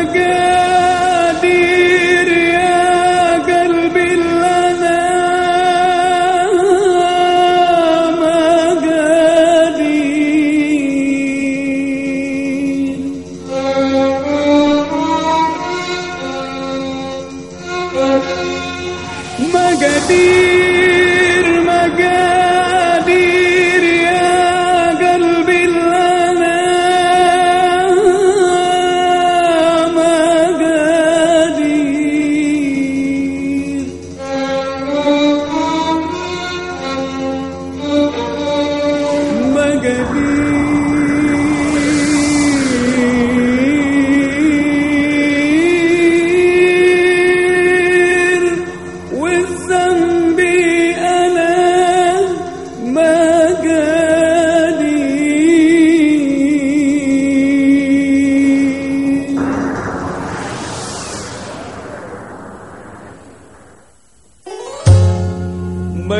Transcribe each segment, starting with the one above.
again.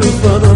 pelo pano